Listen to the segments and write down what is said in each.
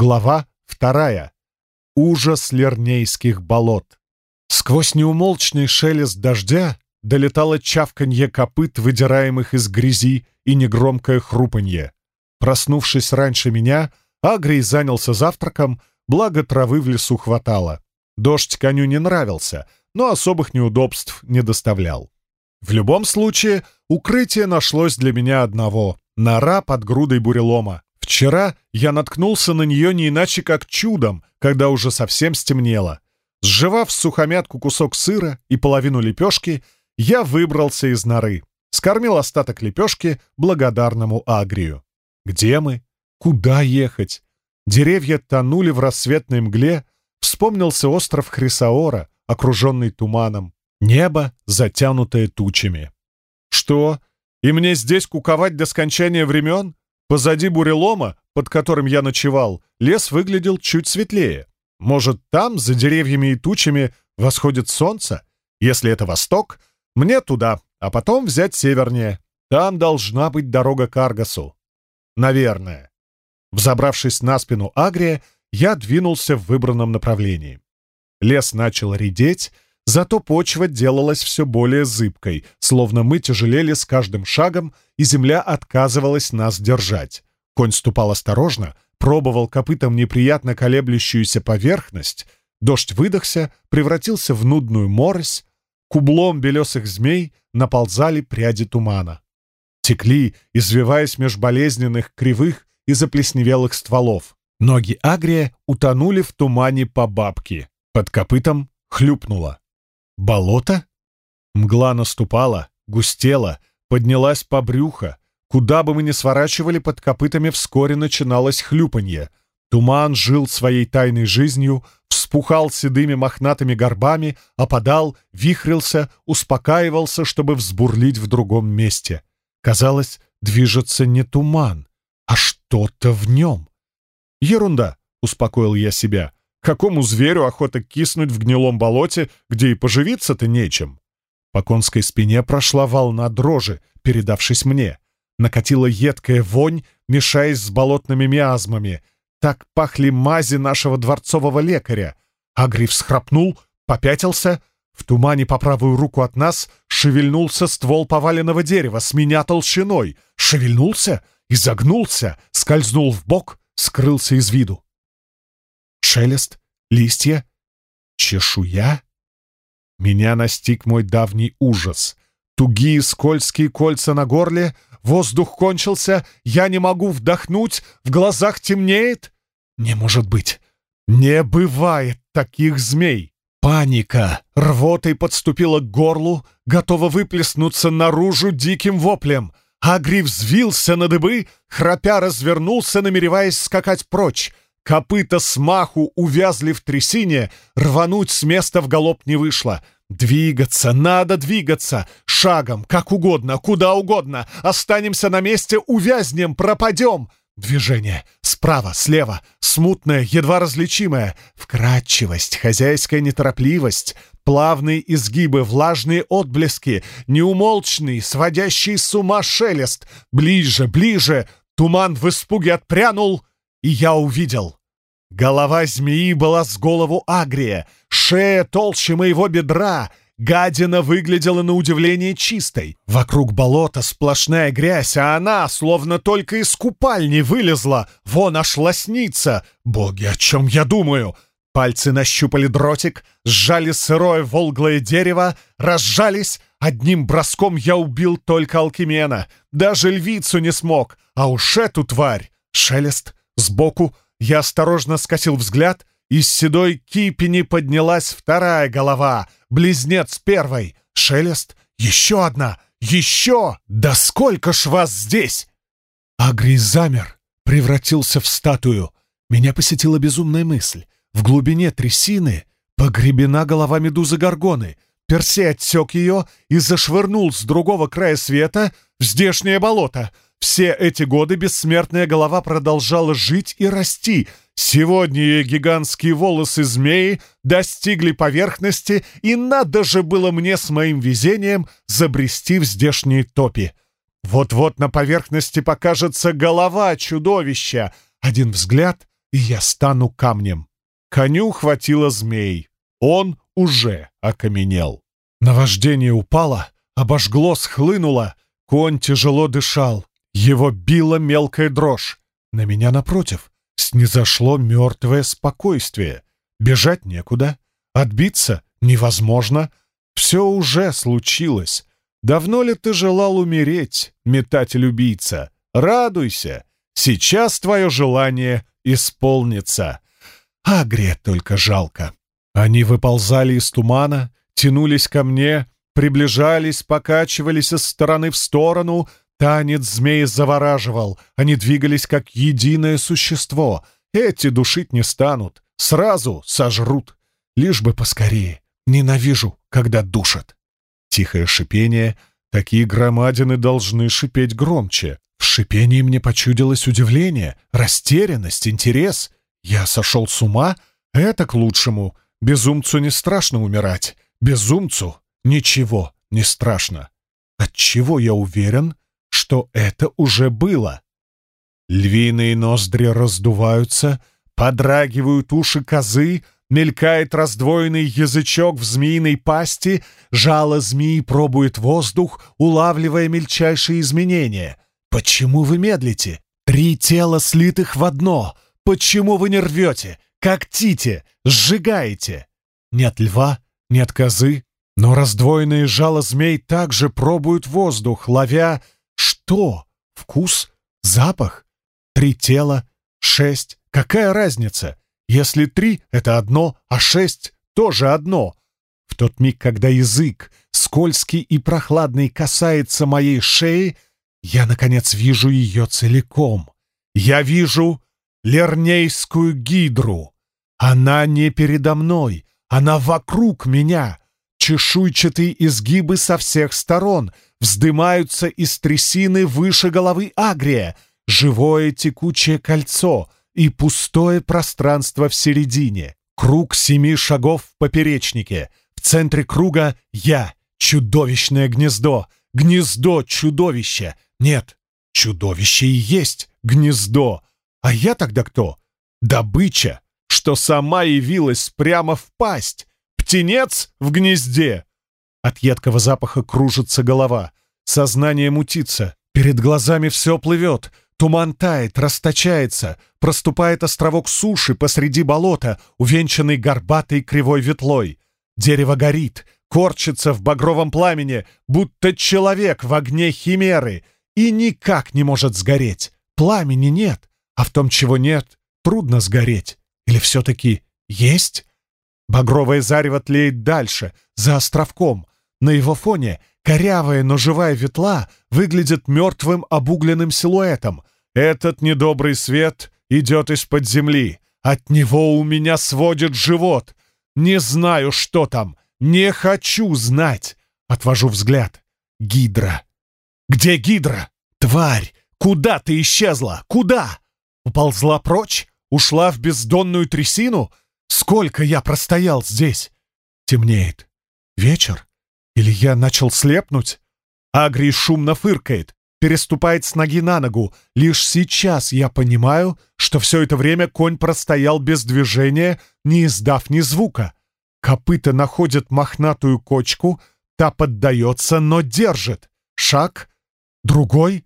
Глава вторая. Ужас лернейских болот. Сквозь неумолчный шелест дождя долетало чавканье копыт, выдираемых из грязи, и негромкое хрупанье. Проснувшись раньше меня, Агрий занялся завтраком, благо травы в лесу хватало. Дождь коню не нравился, но особых неудобств не доставлял. В любом случае, укрытие нашлось для меня одного — нора под грудой бурелома. Вчера я наткнулся на нее не иначе как чудом, когда уже совсем стемнело. Сживав сухомятку кусок сыра и половину лепешки, я выбрался из норы, скормил остаток лепешки благодарному Агрию. Где мы? Куда ехать? Деревья тонули в рассветной мгле, вспомнился остров Хрисаора, окруженный туманом, небо, затянутое тучами. Что? И мне здесь куковать до скончания времен? Позади бурелома, под которым я ночевал, лес выглядел чуть светлее. Может, там, за деревьями и тучами, восходит солнце? Если это восток, мне туда, а потом взять севернее. Там должна быть дорога к Аргасу. Наверное. Взобравшись на спину Агрия, я двинулся в выбранном направлении. Лес начал редеть, зато почва делалась все более зыбкой, словно мы тяжелели с каждым шагом, и земля отказывалась нас держать. Конь ступал осторожно, пробовал копытом неприятно колеблющуюся поверхность, дождь выдохся, превратился в нудную морось, кублом белесых змей наползали пряди тумана. Текли, извиваясь меж болезненных, кривых и заплесневелых стволов. Ноги Агрия утонули в тумане по бабке. Под копытом хлюпнуло. Болото? Мгла наступала, густела, поднялась по брюхо. Куда бы мы ни сворачивали, под копытами вскоре начиналось хлюпанье. Туман жил своей тайной жизнью, вспухал седыми мохнатыми горбами, опадал, вихрился, успокаивался, чтобы взбурлить в другом месте. Казалось, движется не туман, а что-то в нем. «Ерунда», — успокоил я себя. «Какому зверю охота киснуть в гнилом болоте, где и поживиться-то нечем?» По конской спине прошла волна дрожи, передавшись мне. Накатила едкая вонь, мешаясь с болотными миазмами. Так пахли мази нашего дворцового лекаря. Агри всхрапнул, попятился. В тумане по правую руку от нас шевельнулся ствол поваленного дерева с меня толщиной. Шевельнулся, изогнулся, скользнул в бок, скрылся из виду. Шелест, листья, чешуя. Меня настиг мой давний ужас. Тугие скользкие кольца на горле, воздух кончился, я не могу вдохнуть, в глазах темнеет. Не может быть, не бывает таких змей. Паника рвотой подступила к горлу, готова выплеснуться наружу диким воплем. Агри взвился на дыбы, храпя развернулся, намереваясь скакать прочь. Копыта смаху увязли в трясине, рвануть с места в галоп не вышло. Двигаться, надо двигаться, шагом, как угодно, куда угодно. Останемся на месте, увязнем, пропадем. Движение. Справа, слева. Смутное, едва различимое. Вкрадчивость, хозяйская неторопливость. Плавные изгибы, влажные отблески. Неумолчный, сводящий с ума шелест. Ближе, ближе. Туман в испуге отпрянул, и я увидел. Голова змеи была с голову агрия, шея толще моего бедра — Гадина выглядела на удивление чистой. Вокруг болота сплошная грязь, а она словно только из купальни вылезла. Вон аж лосница. Боги, о чем я думаю? Пальцы нащупали дротик, сжали сырое волглое дерево, разжались. Одним броском я убил только Алкимена. Даже львицу не смог. А уж эту тварь! Шелест сбоку. Я осторожно скосил взгляд. Из седой кипени поднялась вторая голова — близнец первой, шелест, еще одна, еще! Да сколько ж вас здесь!» Агри замер, превратился в статую. Меня посетила безумная мысль. В глубине трясины погребена голова медузы Горгоны. Персей отсек ее и зашвырнул с другого края света в здешнее болото. Все эти годы бессмертная голова продолжала жить и расти — Сегодня ее гигантские волосы змеи достигли поверхности, и надо же было мне с моим везением забрести в здешние топи. Вот-вот на поверхности покажется голова чудовища. Один взгляд, и я стану камнем. Коню хватило змей. Он уже окаменел. Наваждение упало, обожгло, схлынуло. Конь тяжело дышал. Его била мелкая дрожь. На меня, напротив, снизошло мертвое спокойствие. Бежать некуда, отбиться невозможно. Все уже случилось. Давно ли ты желал умереть, метатель-убийца? Радуйся! Сейчас твое желание исполнится. Агре только жалко. Они выползали из тумана, тянулись ко мне, приближались, покачивались из стороны в сторону. Танец змеи завораживал. Они двигались как единое существо. Эти душить не станут. Сразу сожрут. Лишь бы поскорее. Ненавижу, когда душат. Тихое шипение. Такие громадины должны шипеть громче. В шипении мне почудилось удивление, растерянность, интерес. Я сошел с ума? Это к лучшему. Безумцу не страшно умирать. Безумцу ничего не страшно. Отчего я уверен, что это уже было? Львиные ноздри раздуваются, подрагивают уши козы, мелькает раздвоенный язычок в змеиной пасти, жало змеи пробует воздух, улавливая мельчайшие изменения. Почему вы медлите? Три тела слитых в одно. Почему вы не рвете, когтите, сжигаете? Нет льва, нет козы, но раздвоенные жало змей также пробуют воздух, ловя что? Вкус? Запах? Три тела? Шесть? Какая разница? Если три — это одно, а шесть — тоже одно. В тот миг, когда язык, скользкий и прохладный, касается моей шеи, я, наконец, вижу ее целиком. Я вижу Лернейскую гидру. Она не передо мной, она вокруг меня. Чешуйчатые изгибы со всех сторон вздымаются из трясины выше головы Агрия, живое текучее кольцо и пустое пространство в середине. Круг семи шагов в поперечнике. В центре круга я, чудовищное гнездо, гнездо чудовища. Нет, чудовище и есть гнездо. А я тогда кто? Добыча, что сама явилась прямо в пасть. Птенец в гнезде. От едкого запаха кружится голова. Сознание мутится. Перед глазами все плывет. Туман тает, расточается, проступает островок суши посреди болота, увенчанный горбатой кривой ветлой. Дерево горит, корчится в багровом пламени, будто человек в огне химеры, и никак не может сгореть. Пламени нет, а в том, чего нет, трудно сгореть. Или все-таки есть? Багровое зарево тлеет дальше, за островком. На его фоне корявая, но живая ветла выглядит мертвым обугленным силуэтом. Этот недобрый свет идет из-под земли. От него у меня сводит живот. Не знаю, что там. Не хочу знать. Отвожу взгляд. Гидра. Где Гидра? Тварь! Куда ты исчезла? Куда? Уползла прочь? Ушла в бездонную трясину? Сколько я простоял здесь? Темнеет. Вечер? Или я начал слепнуть? Агрий шумно фыркает, переступает с ноги на ногу. Лишь сейчас я понимаю, что все это время конь простоял без движения, не издав ни звука. Копыта находят мохнатую кочку, та поддается, но держит. Шаг, другой.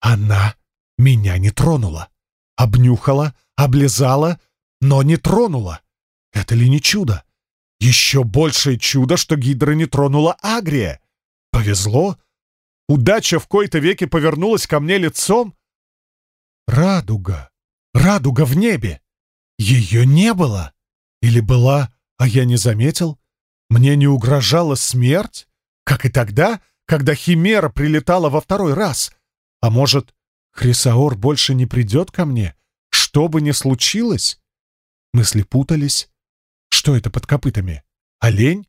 Она меня не тронула. Обнюхала, облизала, но не тронула. Это ли не чудо? Еще большее чудо, что Гидра не тронула Агрия. Повезло. Удача в кои-то веке повернулась ко мне лицом. Радуга. Радуга в небе. Ее не было. Или была, а я не заметил? Мне не угрожала смерть? Как и тогда, когда Химера прилетала во второй раз. А может, Хрисаор больше не придет ко мне? Что бы ни случилось? Мысли путались. Что это под копытами? Олень?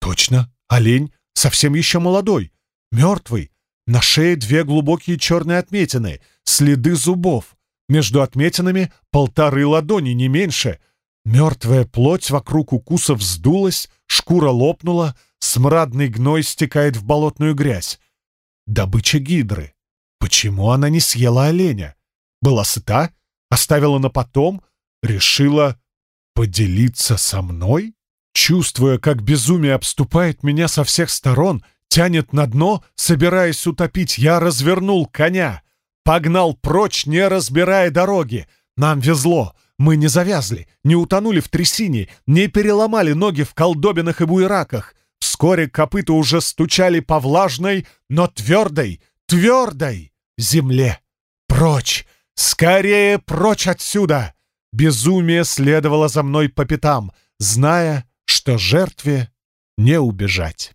Точно, олень, совсем еще молодой, мертвый. На шее две глубокие черные отметины, следы зубов. Между отметинами полторы ладони, не меньше. Мертвая плоть вокруг укуса вздулась, шкура лопнула, смрадный гной стекает в болотную грязь. Добыча гидры. Почему она не съела оленя? Была сыта? Оставила на потом? Решила поделиться со мной? Чувствуя, как безумие обступает меня со всех сторон, тянет на дно, собираясь утопить, я развернул коня. Погнал прочь, не разбирая дороги. Нам везло. Мы не завязли, не утонули в трясине, не переломали ноги в колдобинах и буераках. Вскоре копыта уже стучали по влажной, но твердой, твердой земле. Прочь! Скорее прочь отсюда! Безумие следовало за мной по пятам, зная, что жертве не убежать.